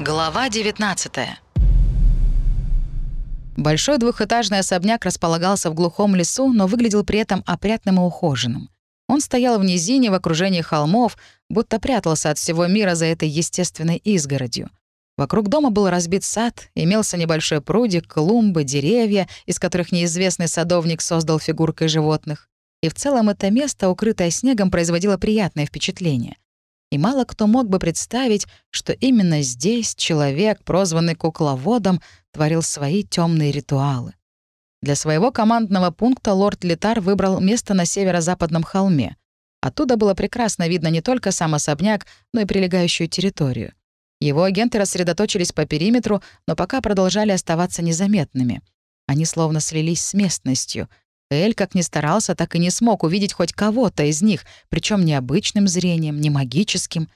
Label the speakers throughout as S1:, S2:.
S1: Глава 19
S2: Большой двухэтажный особняк располагался в глухом лесу, но выглядел при этом опрятным и ухоженным. Он стоял в низине в окружении холмов, будто прятался от всего мира за этой естественной изгородью. Вокруг дома был разбит сад, имелся небольшой прудик, клумбы, деревья, из которых неизвестный садовник создал фигуркой животных. И в целом это место, укрытое снегом, производило приятное впечатление. И мало кто мог бы представить, что именно здесь человек, прозванный кукловодом, творил свои темные ритуалы. Для своего командного пункта лорд Литар выбрал место на северо-западном холме. Оттуда было прекрасно видно не только сам особняк, но и прилегающую территорию. Его агенты рассредоточились по периметру, но пока продолжали оставаться незаметными. Они словно слились с местностью. Эль, как ни старался, так и не смог увидеть хоть кого-то из них, причем не обычным зрением, не магическим.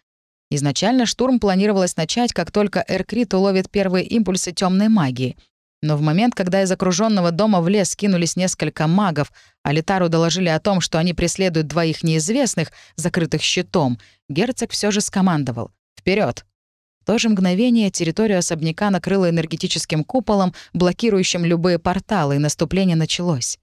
S2: Изначально штурм планировалось начать, как только Эркрит уловит первые импульсы темной магии. Но в момент, когда из окруженного дома в лес кинулись несколько магов, а Литару доложили о том, что они преследуют двоих неизвестных, закрытых щитом, герцог все же скомандовал «Вперед!» В то же мгновение территорию особняка накрыло энергетическим куполом, блокирующим любые порталы, и наступление началось.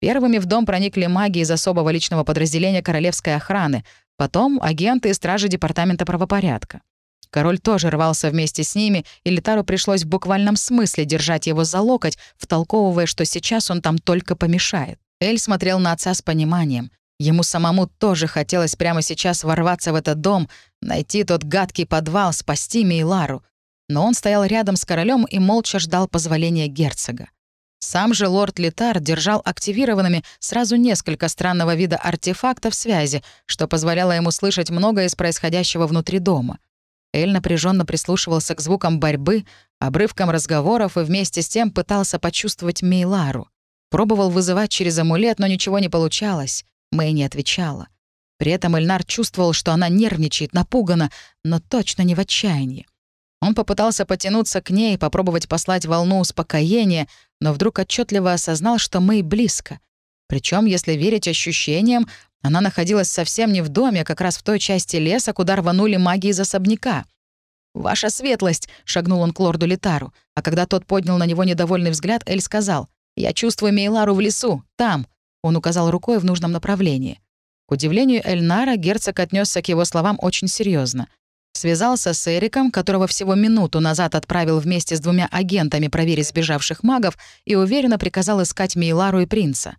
S2: Первыми в дом проникли маги из особого личного подразделения королевской охраны, потом агенты и стражи департамента правопорядка. Король тоже рвался вместе с ними, и Литару пришлось в буквальном смысле держать его за локоть, втолковывая, что сейчас он там только помешает. Эль смотрел на отца с пониманием. Ему самому тоже хотелось прямо сейчас ворваться в этот дом, найти тот гадкий подвал, спасти Мейлару. Но он стоял рядом с королем и молча ждал позволения герцога. Сам же лорд Литар держал активированными сразу несколько странного вида артефактов связи, что позволяло ему слышать многое из происходящего внутри дома. Эль напряженно прислушивался к звукам борьбы, обрывкам разговоров и вместе с тем пытался почувствовать Мейлару. Пробовал вызывать через амулет, но ничего не получалось. Мэй не отвечала. При этом Эльнар чувствовал, что она нервничает, напугана, но точно не в отчаянии. Он попытался потянуться к ней, попробовать послать волну успокоения, но вдруг отчетливо осознал, что Мэй близко. Причем, если верить ощущениям, она находилась совсем не в доме, а как раз в той части леса, куда рванули маги из особняка. «Ваша светлость!» — шагнул он к лорду Литару, а когда тот поднял на него недовольный взгляд, Эль сказал, «Я чувствую Мейлару в лесу, там, он указал рукой в нужном направлении. К удивлению Эльнара, герцог отнесся к его словам очень серьезно. Связался с Эриком, которого всего минуту назад отправил вместе с двумя агентами проверить сбежавших магов, и уверенно приказал искать Мейлару и принца.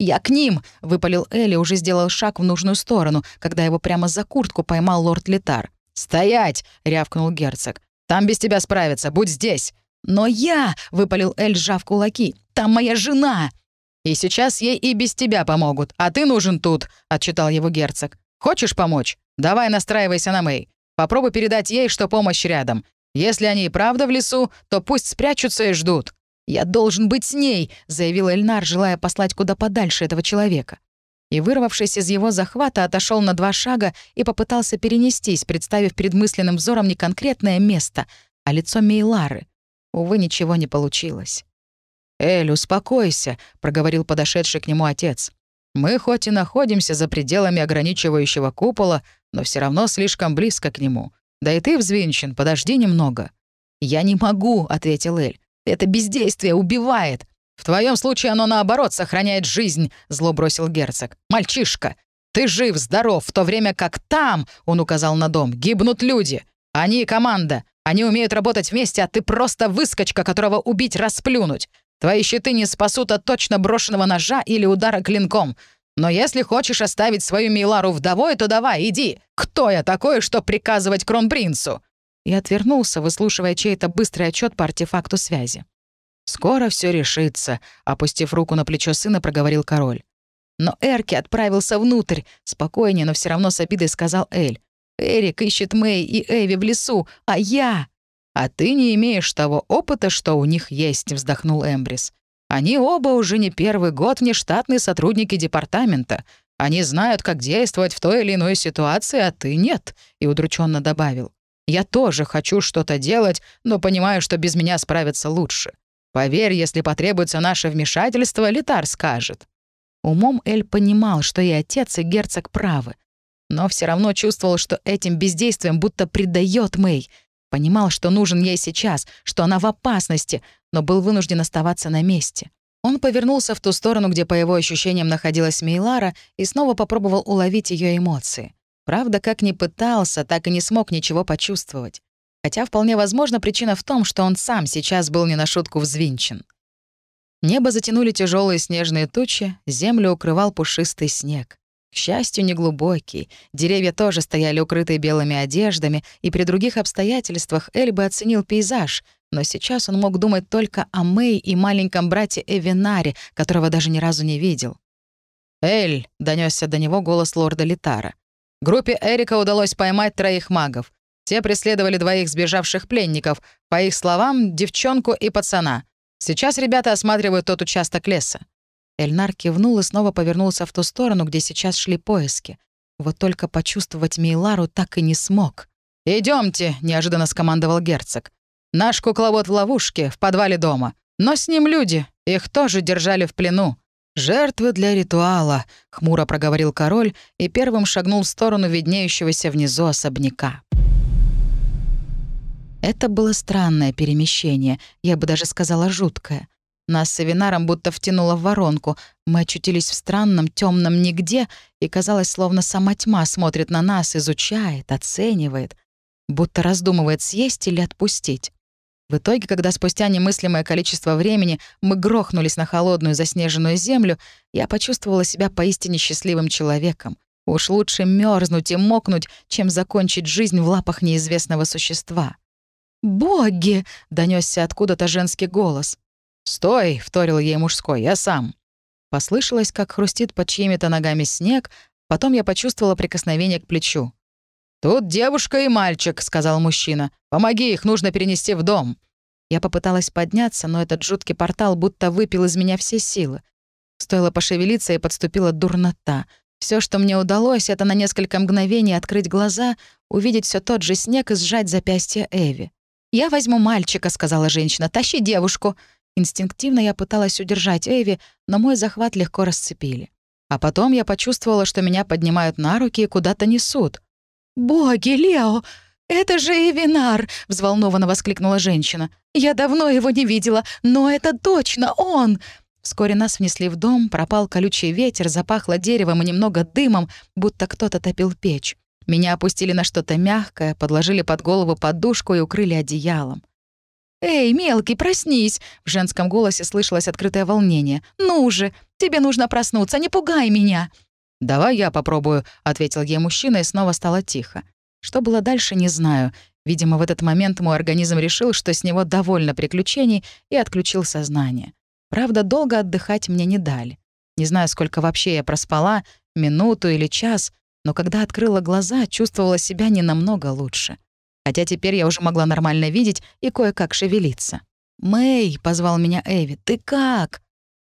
S2: «Я к ним!» — выпалил Элли, уже сделал шаг в нужную сторону, когда его прямо за куртку поймал лорд Литар. «Стоять!» — рявкнул герцог. «Там без тебя справятся, будь здесь!» «Но я!» — выпалил Эль, сжав кулаки. «Там моя жена!» И сейчас ей и без тебя помогут, а ты нужен тут», — отчитал его герцог. «Хочешь помочь? Давай настраивайся на Мэй. Попробуй передать ей, что помощь рядом. Если они и правда в лесу, то пусть спрячутся и ждут». «Я должен быть с ней», — заявил Эльнар, желая послать куда подальше этого человека. И, вырвавшись из его захвата, отошел на два шага и попытался перенестись, представив перед мысленным взором не конкретное место, а лицо Мейлары. Увы, ничего не получилось. «Эль, успокойся», — проговорил подошедший к нему отец. «Мы хоть и находимся за пределами ограничивающего купола, но все равно слишком близко к нему. Да и ты взвинчен, подожди немного». «Я не могу», — ответил Эль. «Это бездействие убивает». «В твоем случае оно, наоборот, сохраняет жизнь», — зло бросил герцог. «Мальчишка, ты жив, здоров, в то время как там, — он указал на дом, — гибнут люди. Они — команда. Они умеют работать вместе, а ты просто выскочка, которого убить, расплюнуть. Твои щиты не спасут от точно брошенного ножа или удара клинком. Но если хочешь оставить свою Милару вдовой, то давай, иди. Кто я такой, что приказывать кронпринцу?» И отвернулся, выслушивая чей-то быстрый отчет по артефакту связи. «Скоро все решится», — опустив руку на плечо сына, проговорил король. Но Эрки отправился внутрь, спокойнее, но все равно с обидой сказал Эль. «Эрик ищет Мэй и Эви в лесу, а я...» «А ты не имеешь того опыта, что у них есть», — вздохнул Эмбрис. «Они оба уже не первый год внештатные сотрудники департамента. Они знают, как действовать в той или иной ситуации, а ты нет», — и удрученно добавил. «Я тоже хочу что-то делать, но понимаю, что без меня справиться лучше. Поверь, если потребуется наше вмешательство, Литар скажет». Умом Эль понимал, что и отец, и герцог правы. Но все равно чувствовал, что этим бездействием будто предает Мэй, Понимал, что нужен ей сейчас, что она в опасности, но был вынужден оставаться на месте. Он повернулся в ту сторону, где, по его ощущениям, находилась Мейлара, и снова попробовал уловить ее эмоции. Правда, как ни пытался, так и не смог ничего почувствовать. Хотя вполне возможно причина в том, что он сам сейчас был не на шутку взвинчен. Небо затянули тяжелые снежные тучи, землю укрывал пушистый снег. К счастью, неглубокий. Деревья тоже стояли укрытые белыми одеждами, и при других обстоятельствах Эль бы оценил пейзаж, но сейчас он мог думать только о Мэй и маленьком брате Эвинаре, которого даже ни разу не видел. «Эль!» — донесся до него голос лорда Литара. Группе Эрика удалось поймать троих магов. Те преследовали двоих сбежавших пленников, по их словам, девчонку и пацана. Сейчас ребята осматривают тот участок леса. Эльнар кивнул и снова повернулся в ту сторону, где сейчас шли поиски. Вот только почувствовать Мейлару так и не смог. Идемте, неожиданно скомандовал герцог. «Наш кукловод в ловушке, в подвале дома. Но с ним люди. Их тоже держали в плену. «Жертвы для ритуала», — хмуро проговорил король и первым шагнул в сторону виднеющегося внизу особняка. Это было странное перемещение, я бы даже сказала жуткое. Нас с Эвинаром будто втянуло в воронку. Мы очутились в странном, темном нигде, и казалось, словно сама тьма смотрит на нас, изучает, оценивает, будто раздумывает, съесть или отпустить. В итоге, когда спустя немыслимое количество времени мы грохнулись на холодную заснеженную землю, я почувствовала себя поистине счастливым человеком. Уж лучше мерзнуть и мокнуть, чем закончить жизнь в лапах неизвестного существа. «Боги!» — донесся откуда-то женский голос. «Стой!» — вторил ей мужской, «я сам». Послышалось, как хрустит под чьими-то ногами снег, потом я почувствовала прикосновение к плечу. «Тут девушка и мальчик», — сказал мужчина. «Помоги, их нужно перенести в дом». Я попыталась подняться, но этот жуткий портал будто выпил из меня все силы. Стоило пошевелиться, и подступила дурнота. Все, что мне удалось, это на несколько мгновений открыть глаза, увидеть все тот же снег и сжать запястье Эви. «Я возьму мальчика», — сказала женщина. «Тащи девушку». Инстинктивно я пыталась удержать Эви, но мой захват легко расцепили. А потом я почувствовала, что меня поднимают на руки и куда-то несут. «Боги, Лео! Это же Эвинар!» — взволнованно воскликнула женщина. «Я давно его не видела, но это точно он!» Вскоре нас внесли в дом, пропал колючий ветер, запахло деревом и немного дымом, будто кто-то топил печь. Меня опустили на что-то мягкое, подложили под голову подушку и укрыли одеялом. «Эй, мелкий, проснись!» — в женском голосе слышалось открытое волнение. «Ну же, тебе нужно проснуться, не пугай меня!» «Давай я попробую», — ответил ей мужчина, и снова стало тихо. Что было дальше, не знаю. Видимо, в этот момент мой организм решил, что с него довольно приключений, и отключил сознание. Правда, долго отдыхать мне не дали. Не знаю, сколько вообще я проспала, минуту или час, но когда открыла глаза, чувствовала себя не намного лучше. Хотя теперь я уже могла нормально видеть и кое-как шевелиться. «Мэй», — позвал меня Эви, — «ты как?»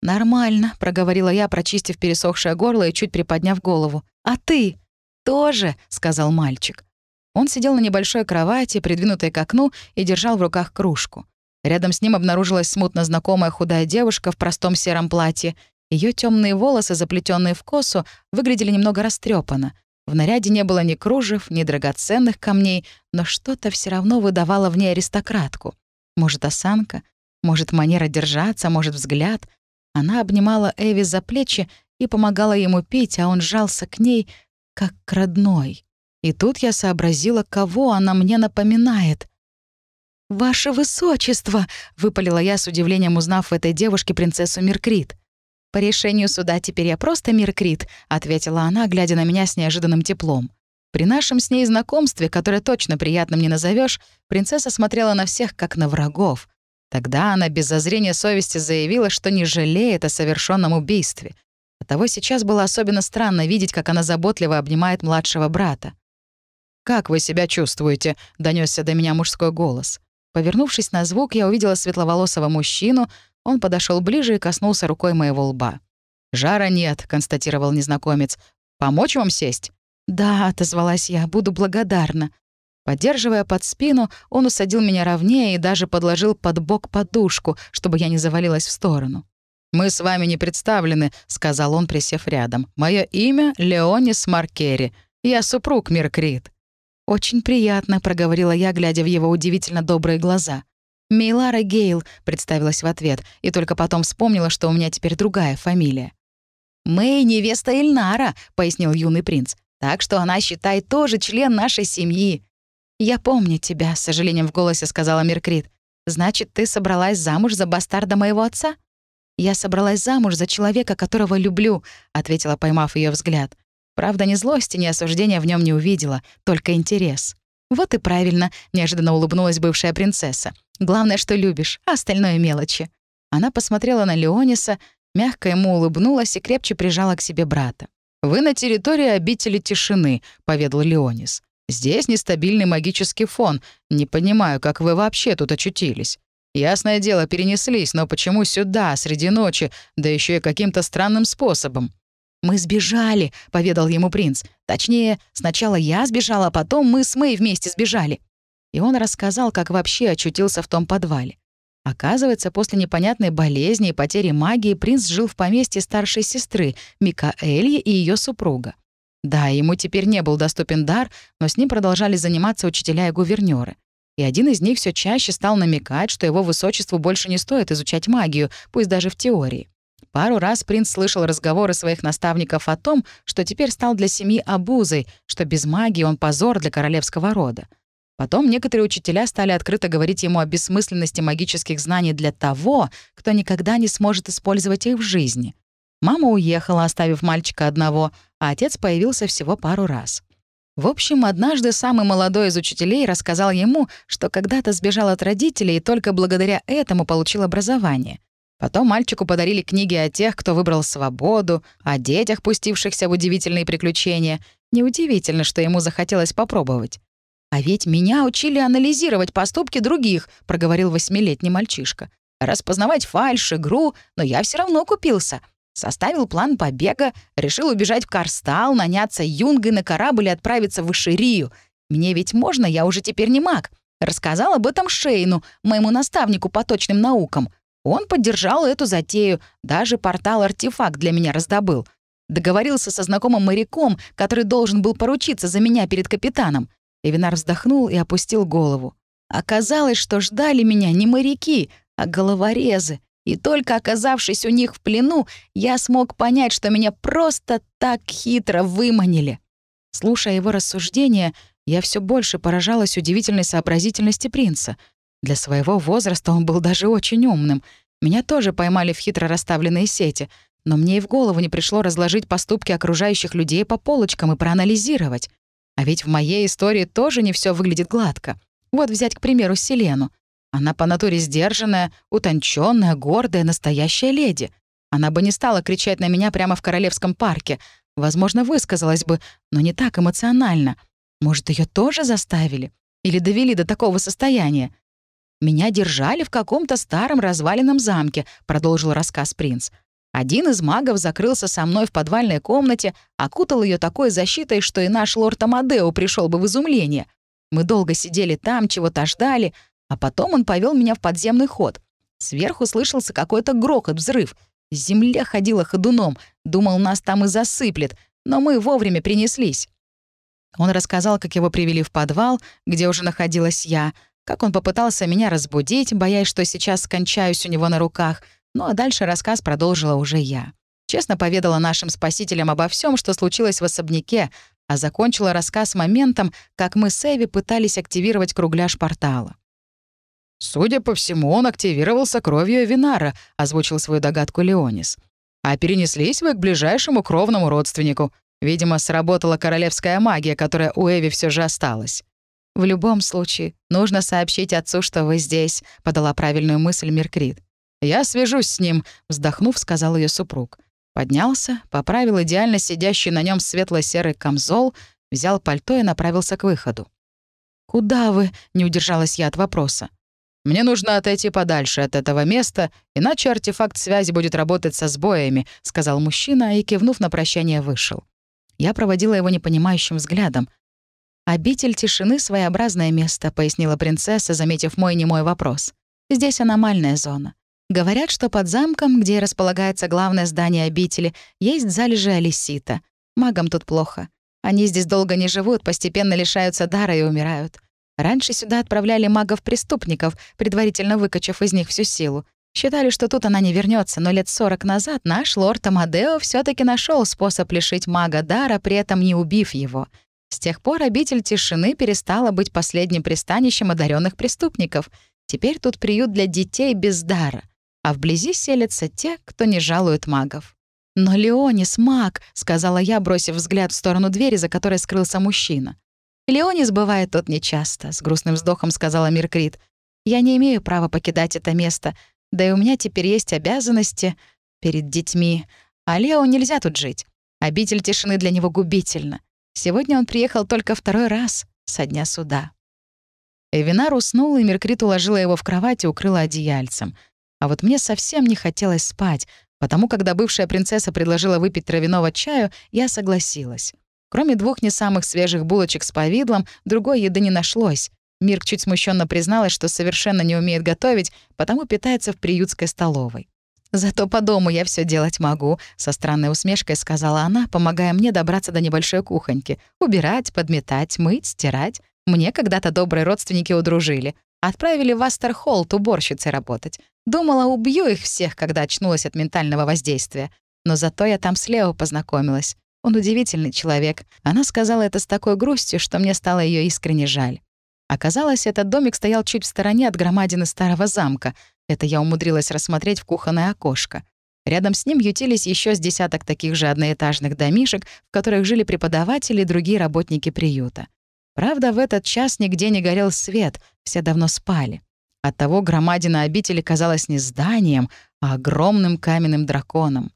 S2: «Нормально», — проговорила я, прочистив пересохшее горло и чуть приподняв голову. «А ты?» «Тоже», — сказал мальчик. Он сидел на небольшой кровати, придвинутой к окну, и держал в руках кружку. Рядом с ним обнаружилась смутно знакомая худая девушка в простом сером платье. Ее темные волосы, заплетенные в косу, выглядели немного растрепанно. В наряде не было ни кружев, ни драгоценных камней, но что-то все равно выдавало в ней аристократку. Может, осанка, может, манера держаться, может, взгляд. Она обнимала Эви за плечи и помогала ему пить, а он жался к ней, как к родной. И тут я сообразила, кого она мне напоминает. «Ваше высочество!» — выпалила я с удивлением, узнав в этой девушке принцессу Миркрит. «По решению суда теперь я просто Миркрит», — ответила она, глядя на меня с неожиданным теплом. При нашем с ней знакомстве, которое точно приятным не назовешь, принцесса смотрела на всех как на врагов. Тогда она без зазрения совести заявила, что не жалеет о совершенном убийстве. Оттого сейчас было особенно странно видеть, как она заботливо обнимает младшего брата. «Как вы себя чувствуете?» — донесся до меня мужской голос. Повернувшись на звук, я увидела светловолосого мужчину. Он подошел ближе и коснулся рукой моего лба. «Жара нет», — констатировал незнакомец. «Помочь вам сесть?» «Да», — отозвалась я, — «буду благодарна». Поддерживая под спину, он усадил меня ровнее и даже подложил под бок подушку, чтобы я не завалилась в сторону. «Мы с вами не представлены», — сказал он, присев рядом. «Мое имя — Леонис Маркери. Я супруг Миркрит». «Очень приятно», — проговорила я, глядя в его удивительно добрые глаза. «Мейлара Гейл», — представилась в ответ, и только потом вспомнила, что у меня теперь другая фамилия. «Мэй — невеста Эльнара», — пояснил юный принц. «Так что она, считай, тоже член нашей семьи». «Я помню тебя», — с сожалением в голосе сказала Меркрит. «Значит, ты собралась замуж за бастарда моего отца?» «Я собралась замуж за человека, которого люблю», — ответила, поймав ее взгляд. Правда, ни злости, ни осуждения в нем не увидела, только интерес. «Вот и правильно», — неожиданно улыбнулась бывшая принцесса. «Главное, что любишь, а остальное — мелочи». Она посмотрела на Леониса, мягко ему улыбнулась и крепче прижала к себе брата. «Вы на территории обители тишины», — поведал Леонис. «Здесь нестабильный магический фон. Не понимаю, как вы вообще тут очутились. Ясное дело, перенеслись, но почему сюда, среди ночи, да еще и каким-то странным способом? «Мы сбежали», — поведал ему принц. «Точнее, сначала я сбежала, а потом мы с Мэй вместе сбежали». И он рассказал, как вообще очутился в том подвале. Оказывается, после непонятной болезни и потери магии принц жил в поместье старшей сестры, Микаэльи и ее супруга. Да, ему теперь не был доступен дар, но с ним продолжали заниматься учителя и гувернёры. И один из них все чаще стал намекать, что его высочеству больше не стоит изучать магию, пусть даже в теории. Пару раз принц слышал разговоры своих наставников о том, что теперь стал для семьи обузой, что без магии он позор для королевского рода. Потом некоторые учителя стали открыто говорить ему о бессмысленности магических знаний для того, кто никогда не сможет использовать их в жизни. Мама уехала, оставив мальчика одного, а отец появился всего пару раз. В общем, однажды самый молодой из учителей рассказал ему, что когда-то сбежал от родителей и только благодаря этому получил образование. Потом мальчику подарили книги о тех, кто выбрал свободу, о детях, пустившихся в удивительные приключения. Неудивительно, что ему захотелось попробовать. «А ведь меня учили анализировать поступки других», — проговорил восьмилетний мальчишка. «Распознавать фальшь, игру, но я все равно купился. Составил план побега, решил убежать в Карстал, наняться юнгой на корабль и отправиться в Иширию. Мне ведь можно, я уже теперь не маг. Рассказал об этом Шейну, моему наставнику по точным наукам. Он поддержал эту затею, даже портал-артефакт для меня раздобыл. Договорился со знакомым моряком, который должен был поручиться за меня перед капитаном. Эвинар вздохнул и опустил голову. Оказалось, что ждали меня не моряки, а головорезы. И только оказавшись у них в плену, я смог понять, что меня просто так хитро выманили. Слушая его рассуждения, я все больше поражалась удивительной сообразительности принца — для своего возраста он был даже очень умным. Меня тоже поймали в хитро расставленные сети, но мне и в голову не пришло разложить поступки окружающих людей по полочкам и проанализировать. А ведь в моей истории тоже не все выглядит гладко. Вот взять, к примеру, Селену. Она по натуре сдержанная, утонченная, гордая, настоящая леди. Она бы не стала кричать на меня прямо в Королевском парке. Возможно, высказалась бы, но не так эмоционально. Может, ее тоже заставили? Или довели до такого состояния? «Меня держали в каком-то старом разваленном замке», — продолжил рассказ принц. «Один из магов закрылся со мной в подвальной комнате, окутал ее такой защитой, что и наш лорд Амадео пришел бы в изумление. Мы долго сидели там, чего-то ждали, а потом он повел меня в подземный ход. Сверху слышался какой-то грохот, взрыв. Земля ходила ходуном, думал, нас там и засыплет, но мы вовремя принеслись». Он рассказал, как его привели в подвал, где уже находилась я, как он попытался меня разбудить, боясь, что сейчас скончаюсь у него на руках. Ну а дальше рассказ продолжила уже я. Честно поведала нашим спасителям обо всем, что случилось в особняке, а закончила рассказ моментом, как мы с Эви пытались активировать кругляш портала. «Судя по всему, он активировался кровью Винара», — озвучил свою догадку Леонис. «А перенеслись вы к ближайшему кровному родственнику. Видимо, сработала королевская магия, которая у Эви все же осталась». «В любом случае, нужно сообщить отцу, что вы здесь», — подала правильную мысль Меркрит. «Я свяжусь с ним», — вздохнув, сказал ее супруг. Поднялся, поправил идеально сидящий на нем светло-серый камзол, взял пальто и направился к выходу. «Куда вы?» — не удержалась я от вопроса. «Мне нужно отойти подальше от этого места, иначе артефакт связи будет работать со сбоями», — сказал мужчина и, кивнув на прощание, вышел. Я проводила его непонимающим взглядом. «Обитель тишины — своеобразное место», — пояснила принцесса, заметив мой немой вопрос. «Здесь аномальная зона. Говорят, что под замком, где располагается главное здание обители, есть залежи алисита. Магам тут плохо. Они здесь долго не живут, постепенно лишаются дара и умирают. Раньше сюда отправляли магов-преступников, предварительно выкачав из них всю силу. Считали, что тут она не вернется, но лет сорок назад наш лорд Амадео все таки нашел способ лишить мага дара, при этом не убив его. С тех пор обитель тишины перестала быть последним пристанищем одаренных преступников. Теперь тут приют для детей без дара, а вблизи селятся те, кто не жалует магов. «Но Леонис — маг», — сказала я, бросив взгляд в сторону двери, за которой скрылся мужчина. «Леонис бывает тут нечасто», — с грустным вздохом сказала Миркрит. «Я не имею права покидать это место, да и у меня теперь есть обязанности перед детьми. А Лео нельзя тут жить. Обитель тишины для него губительна. Сегодня он приехал только второй раз со дня суда. Эвинар уснул, и Меркрит уложила его в кровать и укрыла одеяльцем. А вот мне совсем не хотелось спать, потому когда бывшая принцесса предложила выпить травяного чаю, я согласилась. Кроме двух не самых свежих булочек с повидлом, другой еды не нашлось. Мирк чуть смущенно призналась, что совершенно не умеет готовить, потому питается в приютской столовой. «Зато по дому я все делать могу», — со странной усмешкой сказала она, помогая мне добраться до небольшой кухоньки. «Убирать, подметать, мыть, стирать. Мне когда-то добрые родственники удружили. Отправили в Астерхолд уборщицей работать. Думала, убью их всех, когда очнулась от ментального воздействия. Но зато я там с Лео познакомилась. Он удивительный человек. Она сказала это с такой грустью, что мне стало ее искренне жаль. Оказалось, этот домик стоял чуть в стороне от громадины старого замка. Это я умудрилась рассмотреть в кухонное окошко. Рядом с ним ютились еще с десяток таких же одноэтажных домишек, в которых жили преподаватели и другие работники приюта. Правда, в этот час нигде не горел свет, все давно спали. Оттого громадина обители казалась не зданием, а огромным каменным драконом.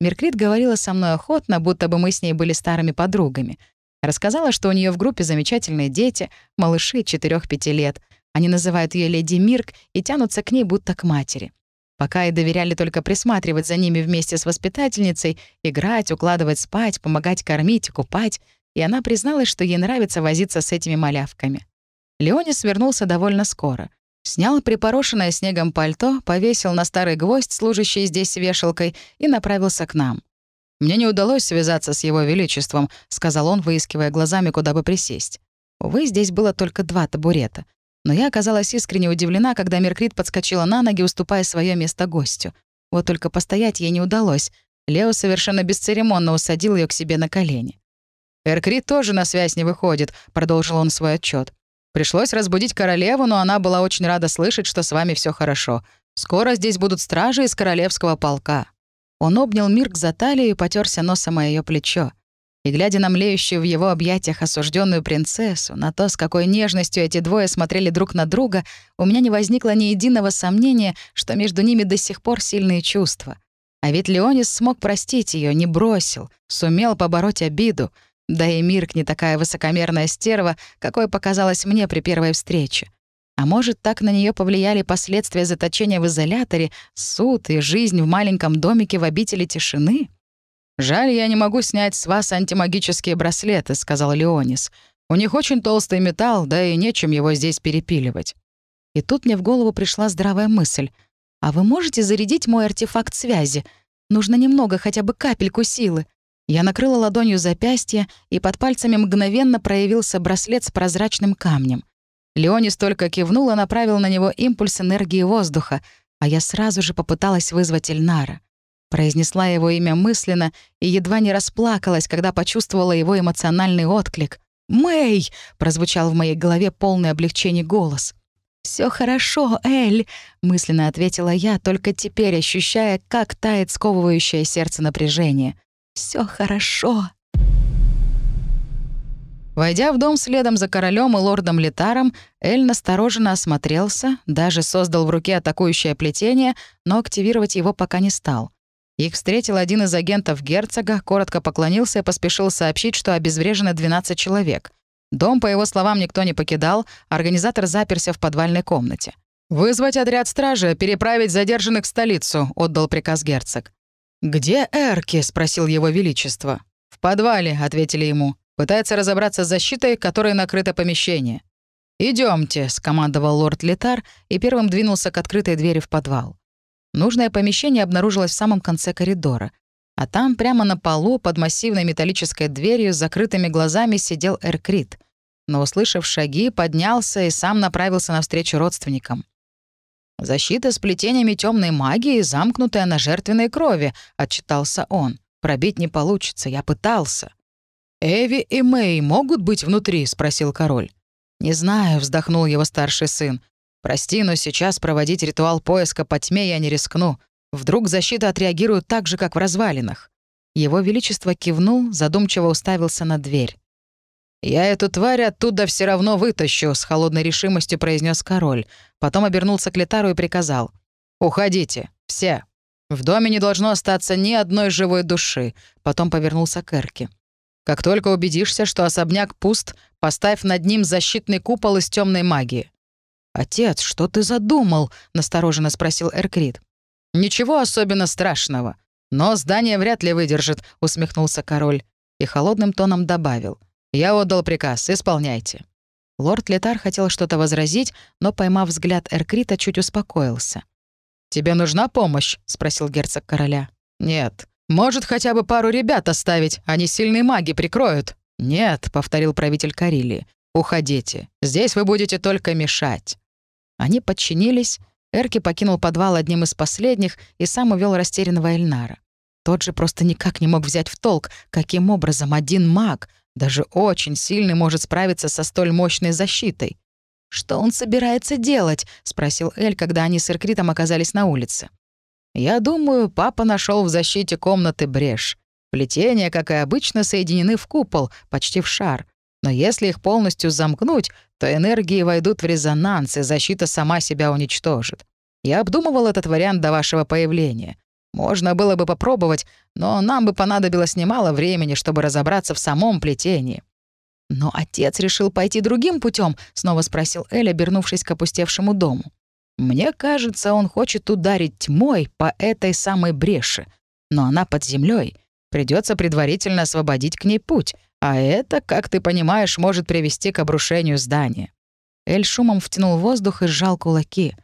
S2: Меркрит говорила со мной охотно, будто бы мы с ней были старыми подругами — Рассказала, что у нее в группе замечательные дети, малыши 4-5 лет. Они называют ее леди Мирк и тянутся к ней будто к матери. Пока ей доверяли только присматривать за ними вместе с воспитательницей, играть, укладывать спать, помогать кормить, купать, и она призналась, что ей нравится возиться с этими малявками. Леонис вернулся довольно скоро. Снял припорошенное снегом пальто, повесил на старый гвоздь, служащий здесь вешалкой, и направился к нам. «Мне не удалось связаться с его величеством», — сказал он, выискивая глазами, куда бы присесть. Увы, здесь было только два табурета. Но я оказалась искренне удивлена, когда Меркрит подскочила на ноги, уступая свое место гостю. Вот только постоять ей не удалось. Лео совершенно бесцеремонно усадил ее к себе на колени. «Эркрит тоже на связь не выходит», — продолжил он свой отчет. «Пришлось разбудить королеву, но она была очень рада слышать, что с вами все хорошо. Скоро здесь будут стражи из королевского полка». Он обнял Мирк за талию и потерся носом о ее плечо. И, глядя на млеющую в его объятиях осужденную принцессу, на то, с какой нежностью эти двое смотрели друг на друга, у меня не возникло ни единого сомнения, что между ними до сих пор сильные чувства. А ведь Леонис смог простить ее, не бросил, сумел побороть обиду. Да и Мирк не такая высокомерная стерва, какой показалась мне при первой встрече. А может, так на нее повлияли последствия заточения в изоляторе, суд и жизнь в маленьком домике в обители тишины? «Жаль, я не могу снять с вас антимагические браслеты», — сказал Леонис. «У них очень толстый металл, да и нечем его здесь перепиливать». И тут мне в голову пришла здравая мысль. «А вы можете зарядить мой артефакт связи? Нужно немного, хотя бы капельку силы». Я накрыла ладонью запястье, и под пальцами мгновенно проявился браслет с прозрачным камнем. Леонис только кивнул и направил на него импульс энергии воздуха, а я сразу же попыталась вызвать Эльнара. Произнесла его имя мысленно и едва не расплакалась, когда почувствовала его эмоциональный отклик. «Мэй!» — прозвучал в моей голове полный облегчение голос. Все хорошо, Эль!» — мысленно ответила я, только теперь ощущая, как тает сковывающее сердце напряжение. Все хорошо!» Войдя в дом следом за королем и лордом Литаром, Эль настороженно осмотрелся, даже создал в руке атакующее плетение, но активировать его пока не стал. Их встретил один из агентов герцога, коротко поклонился и поспешил сообщить, что обезврежено 12 человек. Дом, по его словам, никто не покидал, организатор заперся в подвальной комнате. «Вызвать отряд стражи, переправить задержанных в столицу», — отдал приказ герцог. «Где Эрки?» — спросил его величество. «В подвале», — ответили ему. Пытается разобраться с защитой, которой накрыто помещение. Идемте, скомандовал лорд Летар и первым двинулся к открытой двери в подвал. Нужное помещение обнаружилось в самом конце коридора. А там, прямо на полу, под массивной металлической дверью, с закрытыми глазами сидел Эркрит. Но, услышав шаги, поднялся и сам направился навстречу родственникам. «Защита с плетениями темной магии, замкнутая на жертвенной крови», — отчитался он. «Пробить не получится, я пытался». «Эви и Мэй могут быть внутри?» — спросил король. «Не знаю», — вздохнул его старший сын. «Прости, но сейчас проводить ритуал поиска по тьме я не рискну. Вдруг защита отреагирует так же, как в развалинах». Его Величество кивнул, задумчиво уставился на дверь. «Я эту тварь оттуда все равно вытащу», — с холодной решимостью произнес король. Потом обернулся к Летару и приказал. «Уходите, все. В доме не должно остаться ни одной живой души». Потом повернулся к Эрке. Как только убедишься, что особняк пуст, поставь над ним защитный купол из темной магии». «Отец, что ты задумал?» — настороженно спросил Эркрит. «Ничего особенно страшного. Но здание вряд ли выдержит», — усмехнулся король. И холодным тоном добавил. «Я отдал приказ, исполняйте». Лорд Летар хотел что-то возразить, но, поймав взгляд Эркрита, чуть успокоился. «Тебе нужна помощь?» — спросил герцог короля. «Нет. Может, хотя бы пару ребят оставить, они сильные маги прикроют». «Нет», — повторил правитель Карелии, — «уходите. Здесь вы будете только мешать». Они подчинились, Эрки покинул подвал одним из последних и сам увел растерянного Эльнара. Тот же просто никак не мог взять в толк, каким образом один маг, даже очень сильный, может справиться со столь мощной защитой. «Что он собирается делать?» — спросил Эль, когда они с Эркритом оказались на улице. Я думаю, папа нашел в защите комнаты брешь. Плетения, как и обычно, соединены в купол, почти в шар. Но если их полностью замкнуть, то энергии войдут в резонанс, и защита сама себя уничтожит. Я обдумывал этот вариант до вашего появления. Можно было бы попробовать, но нам бы понадобилось немало времени, чтобы разобраться в самом плетении. «Но отец решил пойти другим путем, снова спросил Эль, обернувшись к опустевшему дому. Мне кажется, он хочет ударить тьмой по этой самой бреши. Но она под землей. Придется предварительно освободить к ней путь. А это, как ты понимаешь, может привести к обрушению здания. Эль шумом втянул воздух и сжал кулаки.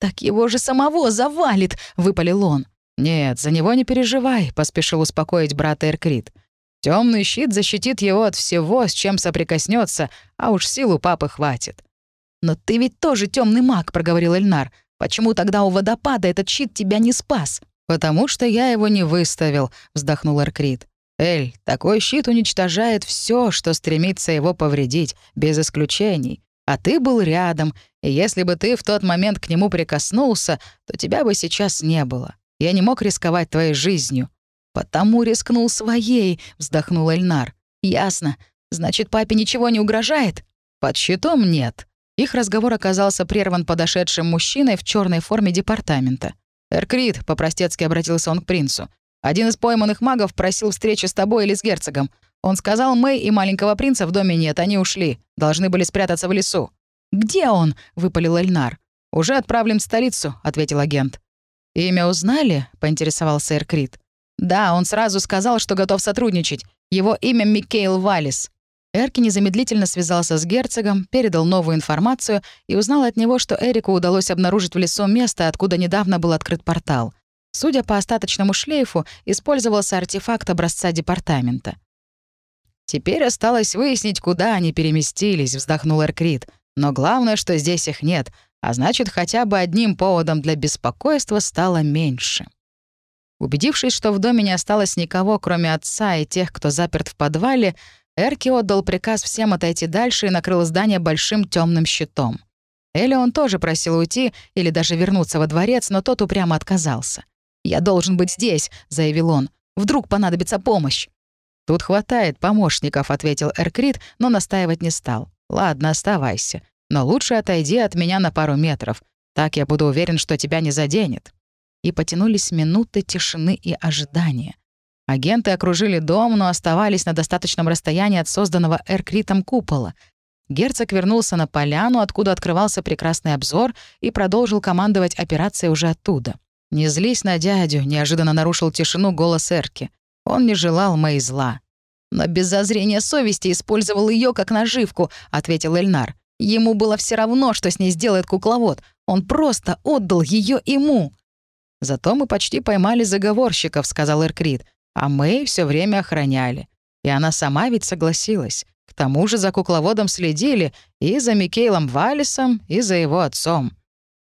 S2: «Так его же самого завалит!» — выпалил он. «Нет, за него не переживай», — поспешил успокоить брата Эркрит. Темный щит защитит его от всего, с чем соприкоснется, а уж силу папы хватит. «Но ты ведь тоже темный маг», — проговорил Эльнар. «Почему тогда у водопада этот щит тебя не спас?» «Потому что я его не выставил», — вздохнул Эркрит. «Эль, такой щит уничтожает все, что стремится его повредить, без исключений. А ты был рядом, и если бы ты в тот момент к нему прикоснулся, то тебя бы сейчас не было. Я не мог рисковать твоей жизнью». «Потому рискнул своей», — вздохнул Эльнар. «Ясно. Значит, папе ничего не угрожает?» «Под щитом нет», их разговор оказался прерван подошедшим мужчиной в черной форме департамента. «Эркрит», — по-простецки обратился он к принцу, «один из пойманных магов просил встречи с тобой или с герцогом. Он сказал, Мэй и маленького принца в доме нет, они ушли. Должны были спрятаться в лесу». «Где он?» — выпалил Эльнар. «Уже отправлен в столицу», — ответил агент. «Имя узнали?» — поинтересовался Эркрит. «Да, он сразу сказал, что готов сотрудничать. Его имя Миккейл Валис. Эрки незамедлительно связался с герцогом, передал новую информацию и узнал от него, что Эрику удалось обнаружить в лесу место, откуда недавно был открыт портал. Судя по остаточному шлейфу, использовался артефакт образца департамента. «Теперь осталось выяснить, куда они переместились», — вздохнул Эркрит. «Но главное, что здесь их нет, а значит, хотя бы одним поводом для беспокойства стало меньше». Убедившись, что в доме не осталось никого, кроме отца и тех, кто заперт в подвале, Эрки отдал приказ всем отойти дальше и накрыл здание большим темным щитом. Элеон тоже просил уйти или даже вернуться во дворец, но тот упрямо отказался. «Я должен быть здесь», — заявил он. «Вдруг понадобится помощь». «Тут хватает помощников», — ответил Эркрит, но настаивать не стал. «Ладно, оставайся. Но лучше отойди от меня на пару метров. Так я буду уверен, что тебя не заденет». И потянулись минуты тишины и ожидания. Агенты окружили дом, но оставались на достаточном расстоянии от созданного Эркритом купола. Герцог вернулся на поляну, откуда открывался прекрасный обзор, и продолжил командовать операцией уже оттуда. «Не злись на дядю», — неожиданно нарушил тишину голос Эрки. Он не желал моей зла. «Но без зазрения совести использовал ее как наживку», — ответил Эльнар. «Ему было все равно, что с ней сделает кукловод. Он просто отдал ее ему». «Зато мы почти поймали заговорщиков», — сказал Эркрит. А мы все время охраняли. И она сама ведь согласилась. К тому же за кукловодом следили и за Микейлом Валисом, и за его отцом.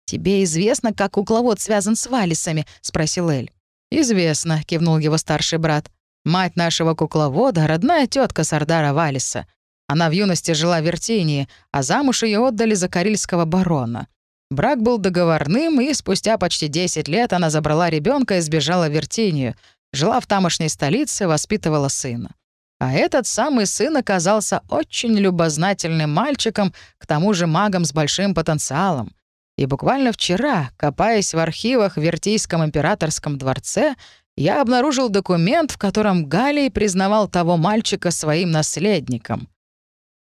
S2: «Тебе известно, как кукловод связан с Валисами?» — спросил Эль. «Известно», — кивнул его старший брат. «Мать нашего кукловода — родная тетка Сардара Валиса. Она в юности жила в Вертинии, а замуж ее отдали за карельского барона. Брак был договорным, и спустя почти 10 лет она забрала ребенка и сбежала в Вертинию. Жила в тамошней столице, воспитывала сына. А этот самый сын оказался очень любознательным мальчиком, к тому же магом с большим потенциалом. И буквально вчера, копаясь в архивах в Вертийском императорском дворце, я обнаружил документ, в котором Галий признавал того мальчика своим наследником.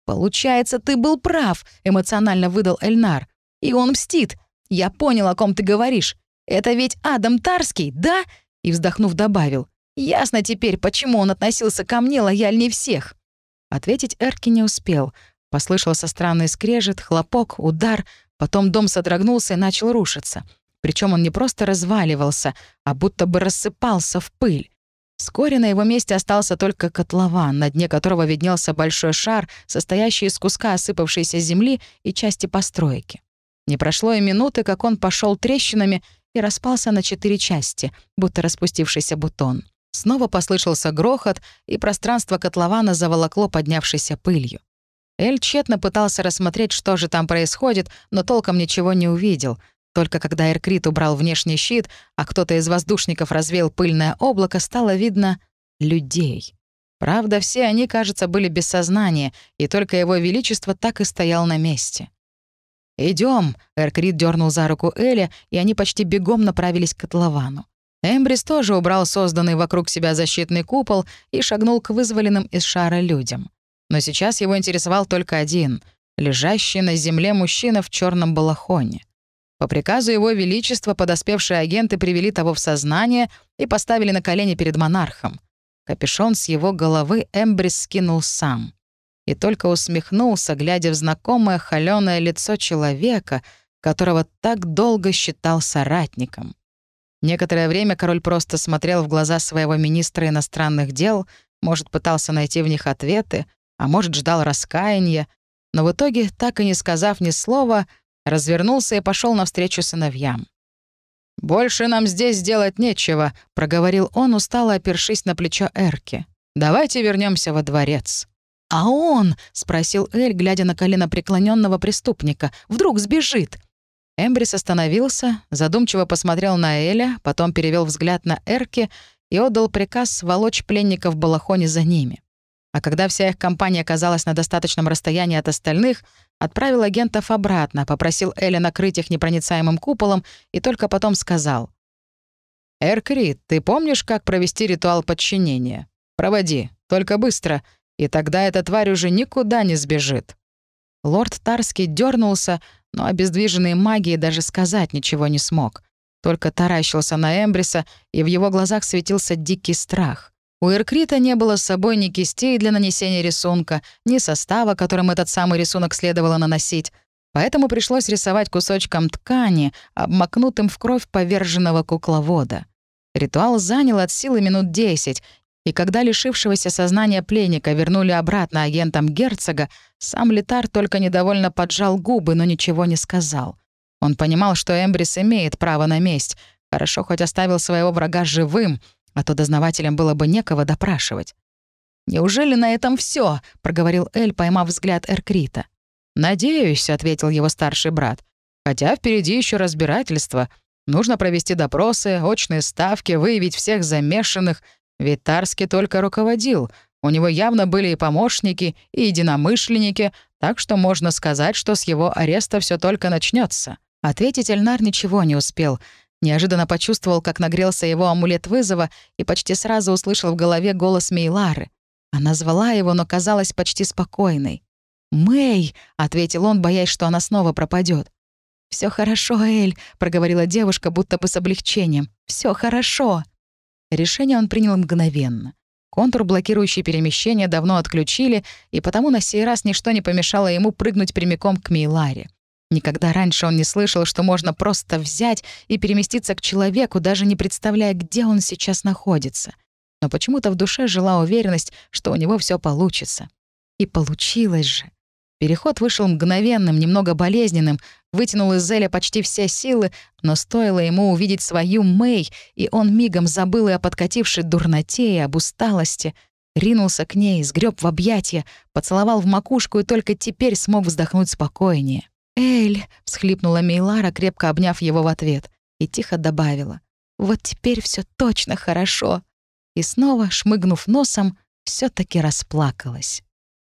S2: «Получается, ты был прав», — эмоционально выдал Эльнар. «И он мстит. Я понял, о ком ты говоришь. Это ведь Адам Тарский, да?» И, вздохнув, добавил. «Ясно теперь, почему он относился ко мне лояльнее всех». Ответить Эрки не успел. Послышался странный скрежет, хлопок, удар, потом дом содрогнулся и начал рушиться. Причем он не просто разваливался, а будто бы рассыпался в пыль. Вскоре на его месте остался только котлован, на дне которого виднелся большой шар, состоящий из куска осыпавшейся земли и части постройки. Не прошло и минуты, как он пошел трещинами и распался на четыре части, будто распустившийся бутон. Снова послышался грохот, и пространство котлована заволокло поднявшейся пылью. Эль тщетно пытался рассмотреть, что же там происходит, но толком ничего не увидел. Только когда Эркрит убрал внешний щит, а кто-то из воздушников развеял пыльное облако, стало видно людей. Правда, все они, кажется, были без сознания, и только его величество так и стоял на месте. Идем, Эркрит дернул за руку Эля, и они почти бегом направились к котловану. Эмбрис тоже убрал созданный вокруг себя защитный купол и шагнул к вызволенным из шара людям. Но сейчас его интересовал только один — лежащий на земле мужчина в черном балахоне. По приказу Его Величества подоспевшие агенты привели того в сознание и поставили на колени перед монархом. Капюшон с его головы Эмбрис скинул сам. И только усмехнулся, глядя в знакомое холёное лицо человека, которого так долго считал соратником. Некоторое время король просто смотрел в глаза своего министра иностранных дел, может, пытался найти в них ответы, а может, ждал раскаяния, но в итоге, так и не сказав ни слова, развернулся и пошел навстречу сыновьям. «Больше нам здесь делать нечего», — проговорил он, устало опершись на плечо Эрки. «Давайте вернемся во дворец». «А он?» — спросил Эль, глядя на колено преклоненного преступника. «Вдруг сбежит?» Эмбрис остановился, задумчиво посмотрел на Эля, потом перевел взгляд на Эрки и отдал приказ волочь пленников в балахоне за ними. А когда вся их компания оказалась на достаточном расстоянии от остальных, отправил агентов обратно, попросил Эля накрыть их непроницаемым куполом и только потом сказал. «Эркрит, ты помнишь, как провести ритуал подчинения? Проводи, только быстро, и тогда эта тварь уже никуда не сбежит». Лорд Тарский дернулся, но обездвиженный магией даже сказать ничего не смог. Только таращился на Эмбриса, и в его глазах светился дикий страх. У Иркрита не было с собой ни кистей для нанесения рисунка, ни состава, которым этот самый рисунок следовало наносить, поэтому пришлось рисовать кусочком ткани, обмакнутым в кровь поверженного кукловода. Ритуал занял от силы минут десять, и когда лишившегося сознания пленника вернули обратно агентам герцога, сам Литар только недовольно поджал губы, но ничего не сказал. Он понимал, что Эмбрис имеет право на месть. Хорошо хоть оставил своего врага живым — а то дознавателям было бы некого допрашивать. «Неужели на этом все? проговорил Эль, поймав взгляд Эркрита. «Надеюсь», — ответил его старший брат. «Хотя впереди еще разбирательство. Нужно провести допросы, очные ставки, выявить всех замешанных. Ведь Тарский только руководил. У него явно были и помощники, и единомышленники, так что можно сказать, что с его ареста все только начнется. Ответить Эльнар ничего не успел — Неожиданно почувствовал, как нагрелся его амулет вызова и почти сразу услышал в голове голос Мейлары. Она звала его, но казалась почти спокойной. «Мэй!» — ответил он, боясь, что она снова пропадет. Все хорошо, Эль», — проговорила девушка, будто бы с облегчением. Все хорошо». Решение он принял мгновенно. Контур, блокирующий перемещение, давно отключили, и потому на сей раз ничто не помешало ему прыгнуть прямиком к Мейларе. Никогда раньше он не слышал, что можно просто взять и переместиться к человеку, даже не представляя, где он сейчас находится. но почему-то в душе жила уверенность, что у него все получится. И получилось же. Переход вышел мгновенным, немного болезненным, вытянул из Зеля почти все силы, но стоило ему увидеть свою Мэй, и он мигом забыл и о подкатившей дурноте, и об усталости. Ринулся к ней, сгреб в объятия, поцеловал в макушку и только теперь смог вздохнуть спокойнее. «Эль!» — всхлипнула Мейлара, крепко обняв его в ответ, и тихо добавила. «Вот теперь все точно хорошо!» И снова, шмыгнув носом, все таки расплакалась.